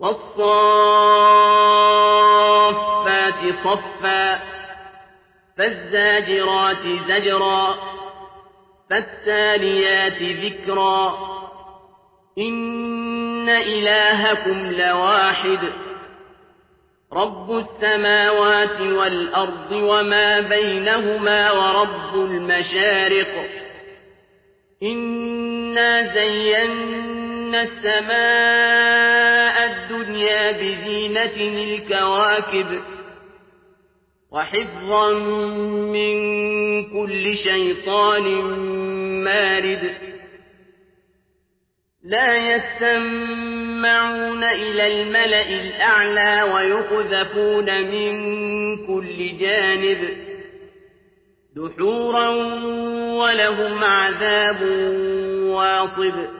والصافات صفا فالزاجرات زجرا فالتاليات ذكرا. إن إلهكم لواحد رب السماوات والأرض وما بينهما ورب المشارق. إنا زينا السماء الدنيا بزينة الكواكب وحفظا من كل شيطان مارد لا يستمعون إلى الملأ الأعلى ويقذفون من كل جانب دحورا ولهم عذاب واصب